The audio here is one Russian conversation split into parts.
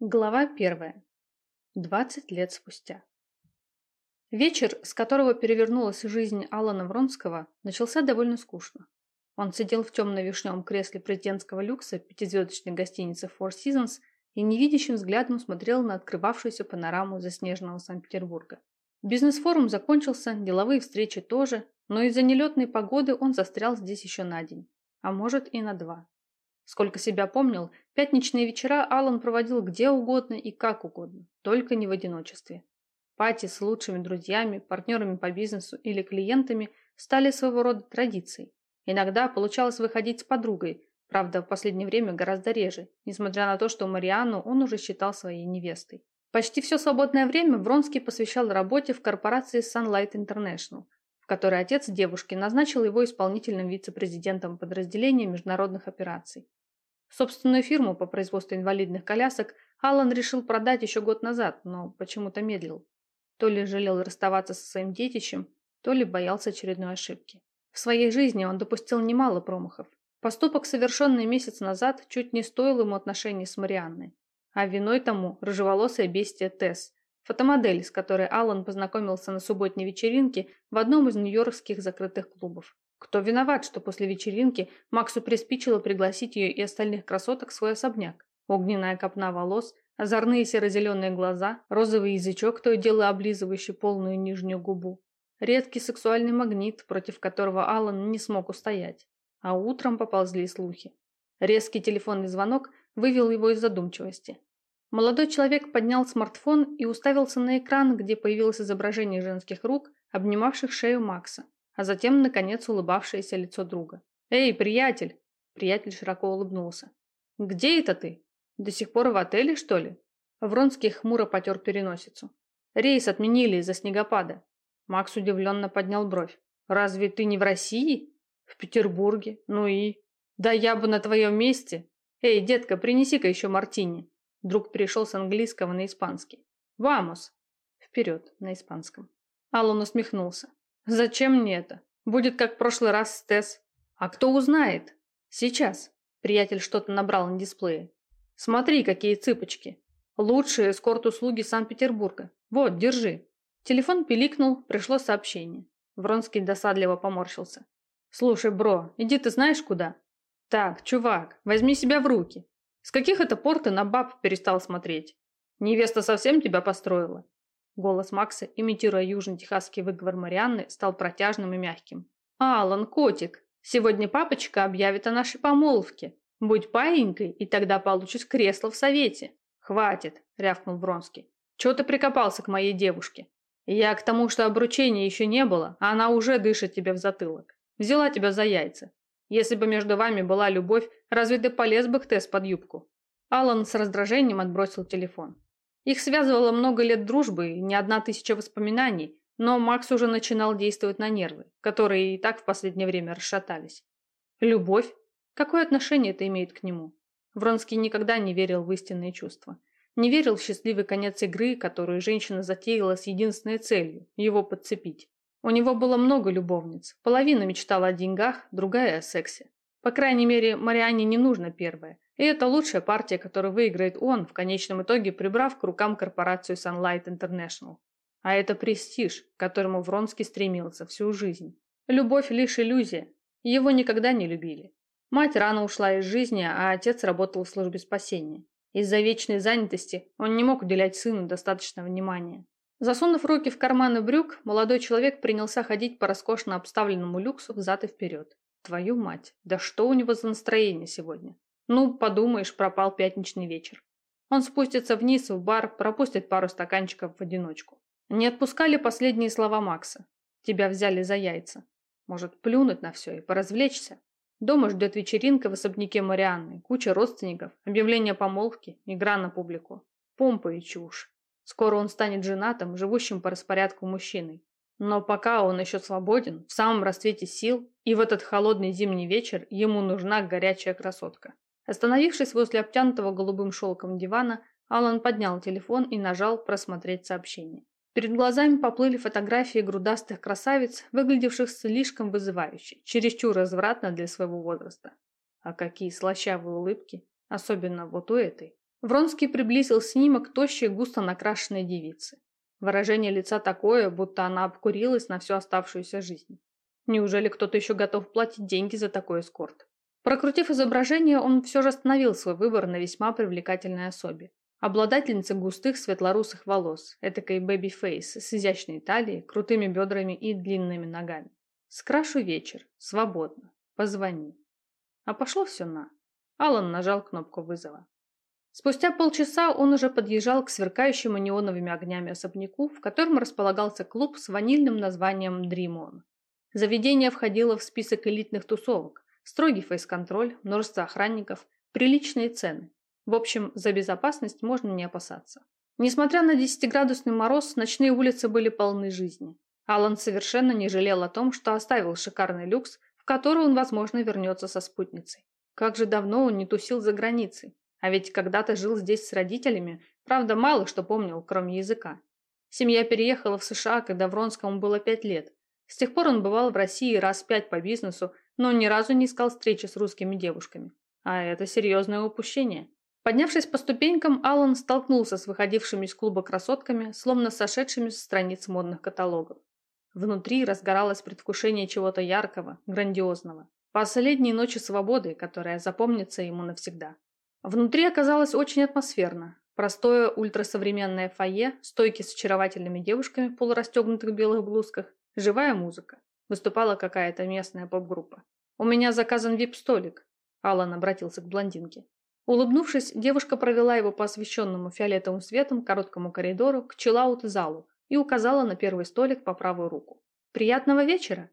Глава первая. Двадцать лет спустя. Вечер, с которого перевернулась жизнь Алана Вронского, начался довольно скучно. Он сидел в темно-вишневом кресле президентского люкса пятизвездочной гостиницы Four Seasons и невидящим взглядом смотрел на открывавшуюся панораму заснеженного Санкт-Петербурга. Бизнес-форум закончился, деловые встречи тоже, но из-за нелетной погоды он застрял здесь еще на день, а может и на два. Сколько себя помнил, пятничные вечера Алан проводил где угодно и как угодно, только не в одиночестве. Пати с лучшими друзьями, партнерами по бизнесу или клиентами стали своего рода традицией. Иногда получалось выходить с подругой, правда, в последнее время гораздо реже, несмотря на то, что Марианну он уже считал своей невестой. Почти все свободное время Вронский посвящал работе в корпорации Sunlight International, в которой отец девушки назначил его исполнительным вице-президентом подразделения международных операций. Собственную фирму по производству инвалидных колясок Аллан решил продать еще год назад, но почему-то медлил. То ли жалел расставаться со своим детищем, то ли боялся очередной ошибки. В своей жизни он допустил немало промахов. Поступок, совершенный месяц назад, чуть не стоил ему отношений с Марианной. А виной тому рыжеволосая бестия Тесс, фотомодель, с которой Аллан познакомился на субботней вечеринке в одном из нью-йоркских закрытых клубов. Кто виноват, что после вечеринки Максу приспичило пригласить ее и остальных красоток в свой особняк? Огненная копна волос, озорные серо-зеленые глаза, розовый язычок, то и дело облизывающий полную нижнюю губу. Редкий сексуальный магнит, против которого Аллан не смог устоять. А утром поползли слухи. Резкий телефонный звонок вывел его из задумчивости. Молодой человек поднял смартфон и уставился на экран, где появилось изображение женских рук, обнимавших шею Макса а затем, наконец, улыбавшееся лицо друга. «Эй, приятель!» Приятель широко улыбнулся. «Где это ты? До сих пор в отеле, что ли?» Вронский хмуро потер переносицу. «Рейс отменили из-за снегопада». Макс удивленно поднял бровь. «Разве ты не в России?» «В Петербурге. Ну и...» «Да я бы на твоем месте...» «Эй, детка, принеси-ка еще мартини». Друг перешел с английского на испанский. «Вамос!» Вперед, на испанском. Аллан усмехнулся. Зачем мне это? Будет как в прошлый раз с Тесс. А кто узнает? Сейчас. Приятель что-то набрал на дисплее. Смотри, какие цыпочки. Лучшие эскорт-услуги Санкт-Петербурга. Вот, держи. Телефон пиликнул, пришло сообщение. Вронский досадливо поморщился. Слушай, бро, иди ты знаешь куда? Так, чувак, возьми себя в руки. С каких это пор ты на баб перестал смотреть? Невеста совсем тебя построила? Голос Макса, имитируя южно-техасский выговор Марианны, стал протяжным и мягким. «Алан, котик, сегодня папочка объявит о нашей помолвке. Будь паинькой, и тогда получишь кресло в совете». «Хватит», — рявкнул Бронский. «Чего ты прикопался к моей девушке? Я к тому, что обручения еще не было, а она уже дышит тебе в затылок. Взяла тебя за яйца. Если бы между вами была любовь, разве ты полез бы к Тесс под юбку?» Алан с раздражением отбросил телефон. Их связывало много лет дружбы и не одна тысяча воспоминаний, но Макс уже начинал действовать на нервы, которые и так в последнее время расшатались. Любовь? Какое отношение это имеет к нему? Вронский никогда не верил в истинные чувства. Не верил в счастливый конец игры, которую женщина затеяла с единственной целью – его подцепить. У него было много любовниц. Половина мечтала о деньгах, другая – о сексе. По крайней мере, Марианне не нужно первое. И это лучшая партия, которую выиграет он, в конечном итоге прибрав к рукам корпорацию Sunlight International. А это престиж, к которому Вронский стремился всю жизнь. Любовь лишь иллюзия. Его никогда не любили. Мать рано ушла из жизни, а отец работал в службе спасения. Из-за вечной занятости он не мог уделять сыну достаточно внимания. Засунув руки в карманы брюк, молодой человек принялся ходить по роскошно обставленному люксу взад и вперед. Твою мать, да что у него за настроение сегодня? Ну, подумаешь, пропал пятничный вечер. Он спустится вниз в бар, пропустит пару стаканчиков в одиночку. Не отпускали последние слова Макса. Тебя взяли за яйца. Может, плюнуть на все и поразвлечься? Дома ждет вечеринка в особняке Марианны, куча родственников, объявление помолвки, игра на публику. Помпа и чушь. Скоро он станет женатым, живущим по распорядку мужчиной. Но пока он еще свободен, в самом расцвете сил, и в этот холодный зимний вечер ему нужна горячая красотка. Остановившись возле обтянутого голубым шелком дивана, Алан поднял телефон и нажал «Просмотреть сообщение». Перед глазами поплыли фотографии грудастых красавиц, выглядевших слишком вызывающе, чересчур развратно для своего возраста. А какие слащавые улыбки, особенно вот у этой. Вронский приблизил снимок тощей, густо накрашенной девицы. Выражение лица такое, будто она обкурилась на всю оставшуюся жизнь. Неужели кто-то еще готов платить деньги за такой эскорт? Прокрутив изображение, он все же остановил свой выбор на весьма привлекательной особе. Обладательница густых светлорусых волос, этакой baby face, с изящной талией, крутыми бедрами и длинными ногами. Скрашу вечер, свободно, позвони. А пошло все на. Алан нажал кнопку вызова. Спустя полчаса он уже подъезжал к сверкающему неоновыми огнями особняку, в котором располагался клуб с ванильным названием «Dream On». Заведение входило в список элитных тусовок, строгий фейс-контроль, множество охранников, приличные цены. В общем, за безопасность можно не опасаться. Несмотря на десятиградусный мороз, ночные улицы были полны жизни. Алан совершенно не жалел о том, что оставил шикарный люкс, в который он, возможно, вернется со спутницей. Как же давно он не тусил за границей. А ведь когда-то жил здесь с родителями, правда, мало что помнил, кроме языка. Семья переехала в США, когда Вронскому было пять лет. С тех пор он бывал в России раз пять по бизнесу, но ни разу не искал встречи с русскими девушками. А это серьезное упущение. Поднявшись по ступенькам, Алан столкнулся с выходившими из клуба красотками, словно сошедшими со страниц модных каталогов. Внутри разгоралось предвкушение чего-то яркого, грандиозного. Последней ночи свободы, которая запомнится ему навсегда. Внутри оказалось очень атмосферно. Простое ультрасовременное фойе, стойки с очаровательными девушками в полурастегнутых белых блузках, живая музыка. Выступала какая-то местная поп-группа. «У меня заказан вип-столик», — Алан обратился к блондинке. Улыбнувшись, девушка провела его по освещенному фиолетовым светом короткому коридору к чиллаут-залу и указала на первый столик по правую руку. «Приятного вечера!»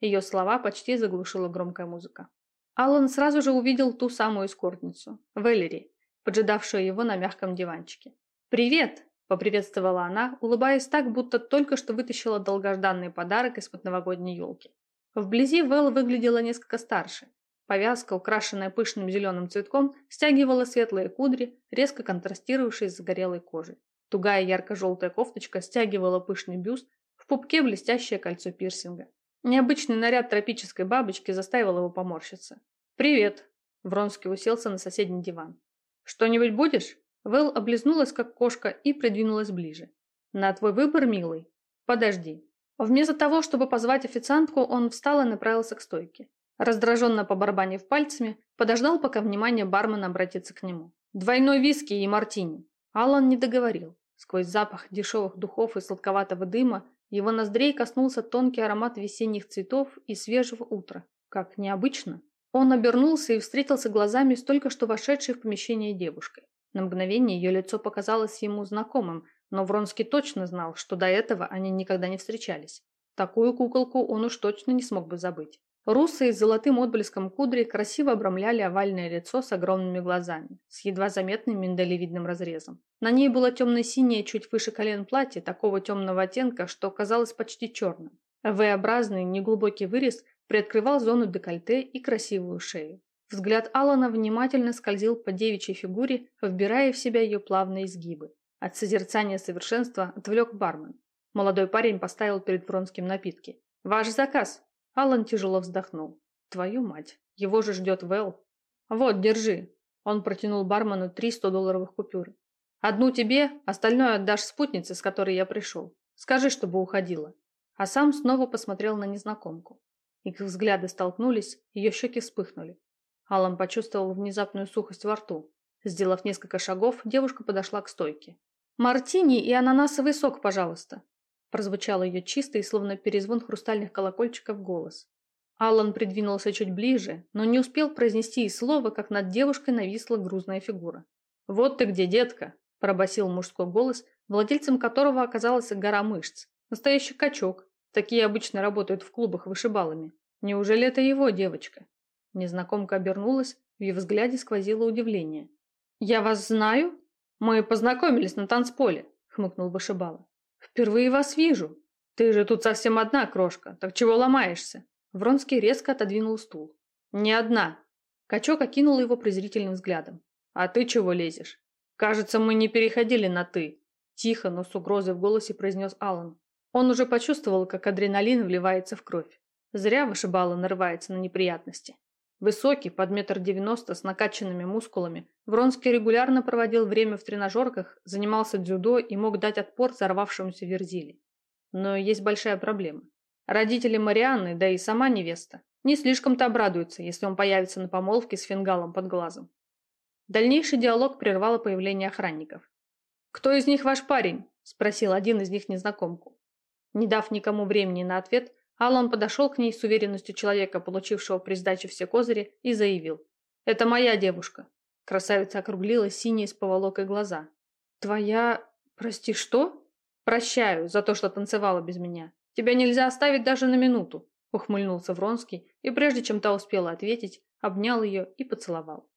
Ее слова почти заглушила громкая музыка. Аллан сразу же увидел ту самую эскортницу, Вэлери, поджидавшую его на мягком диванчике. «Привет!» – поприветствовала она, улыбаясь так, будто только что вытащила долгожданный подарок из-под новогодней елки. Вблизи Вэл выглядела несколько старше. Повязка, украшенная пышным зеленым цветком, стягивала светлые кудри, резко контрастировавшие с загорелой кожей. Тугая ярко-желтая кофточка стягивала пышный бюст, в пупке блестящее кольцо пирсинга. Необычный наряд тропической бабочки заставил его поморщиться. «Привет!» Вронский уселся на соседний диван. «Что-нибудь будешь?» Вэл облизнулась, как кошка, и придвинулась ближе. «На твой выбор, милый. Подожди». Вместо того, чтобы позвать официантку, он встал и направился к стойке. Раздраженно побарабанив пальцами, подождал, пока внимание бармена обратится к нему. «Двойной виски и мартини». Алан не договорил. Сквозь запах дешевых духов и сладковатого дыма его ноздрей коснулся тонкий аромат весенних цветов и свежего утра. Как необычно. Он обернулся и встретился глазами с только что вошедшей в помещение девушкой. На мгновение ее лицо показалось ему знакомым, но Вронский точно знал, что до этого они никогда не встречались. Такую куколку он уж точно не смог бы забыть. Русые с золотым отблеском кудри красиво обрамляли овальное лицо с огромными глазами, с едва заметным миндалевидным разрезом. На ней было темно-синее, чуть выше колен платье, такого темного оттенка, что казалось почти черным. V-образный неглубокий вырез приоткрывал зону декольте и красивую шею. Взгляд Алана внимательно скользил по девичьей фигуре, вбирая в себя ее плавные изгибы. От созерцания совершенства отвлек бармен. Молодой парень поставил перед Вронским напитки. «Ваш заказ!» Алан тяжело вздохнул. «Твою мать! Его же ждет Вэл!» «Вот, держи!» Он протянул бармену три 100-долларовых купюры. «Одну тебе, остальное отдашь спутнице, с которой я пришел. Скажи, чтобы уходила». А сам снова посмотрел на незнакомку. Их взгляды столкнулись, ее щеки вспыхнули. Алан почувствовал внезапную сухость во рту. Сделав несколько шагов, девушка подошла к стойке. «Мартини и ананасовый сок, пожалуйста!» Прозвучал ее чистый, словно перезвон хрустальных колокольчиков голос. Алан придвинулся чуть ближе, но не успел произнести и слова, как над девушкой нависла грузная фигура. «Вот ты где, детка!» – пробасил мужской голос, владельцем которого оказалась гора мышц. Настоящий качок, Такие обычно работают в клубах вышибалами. Неужели это его девочка? Незнакомка обернулась, в ее взгляде сквозило удивление. «Я вас знаю? Мы познакомились на танцполе», — хмыкнул вышибала. «Впервые вас вижу. Ты же тут совсем одна, крошка, так чего ломаешься?» Вронский резко отодвинул стул. «Не одна». Качок окинул его презрительным взглядом. «А ты чего лезешь? Кажется, мы не переходили на «ты». Тихо, но с угрозой в голосе произнес Алан. Он уже почувствовал, как адреналин вливается в кровь. Зря вышибала нарывается на неприятности. Высокий, под метр девяносто, с накачанными мускулами, Вронский регулярно проводил время в тренажерках, занимался дзюдо и мог дать отпор взорвавшемуся Верзили. Но есть большая проблема. Родители Марианны, да и сама невеста, не слишком-то обрадуются, если он появится на помолвке с фингалом под глазом. Дальнейший диалог прервало появление охранников. «Кто из них ваш парень?» – спросил один из них незнакомку. Не дав никому времени на ответ, Аллан подошел к ней с уверенностью человека, получившего при сдаче все козыри, и заявил. «Это моя девушка». Красавица округлила синие с поволокой глаза. «Твоя... Прости, что?» «Прощаю за то, что танцевала без меня. Тебя нельзя оставить даже на минуту», ухмыльнулся Вронский, и прежде чем та успела ответить, обнял ее и поцеловал.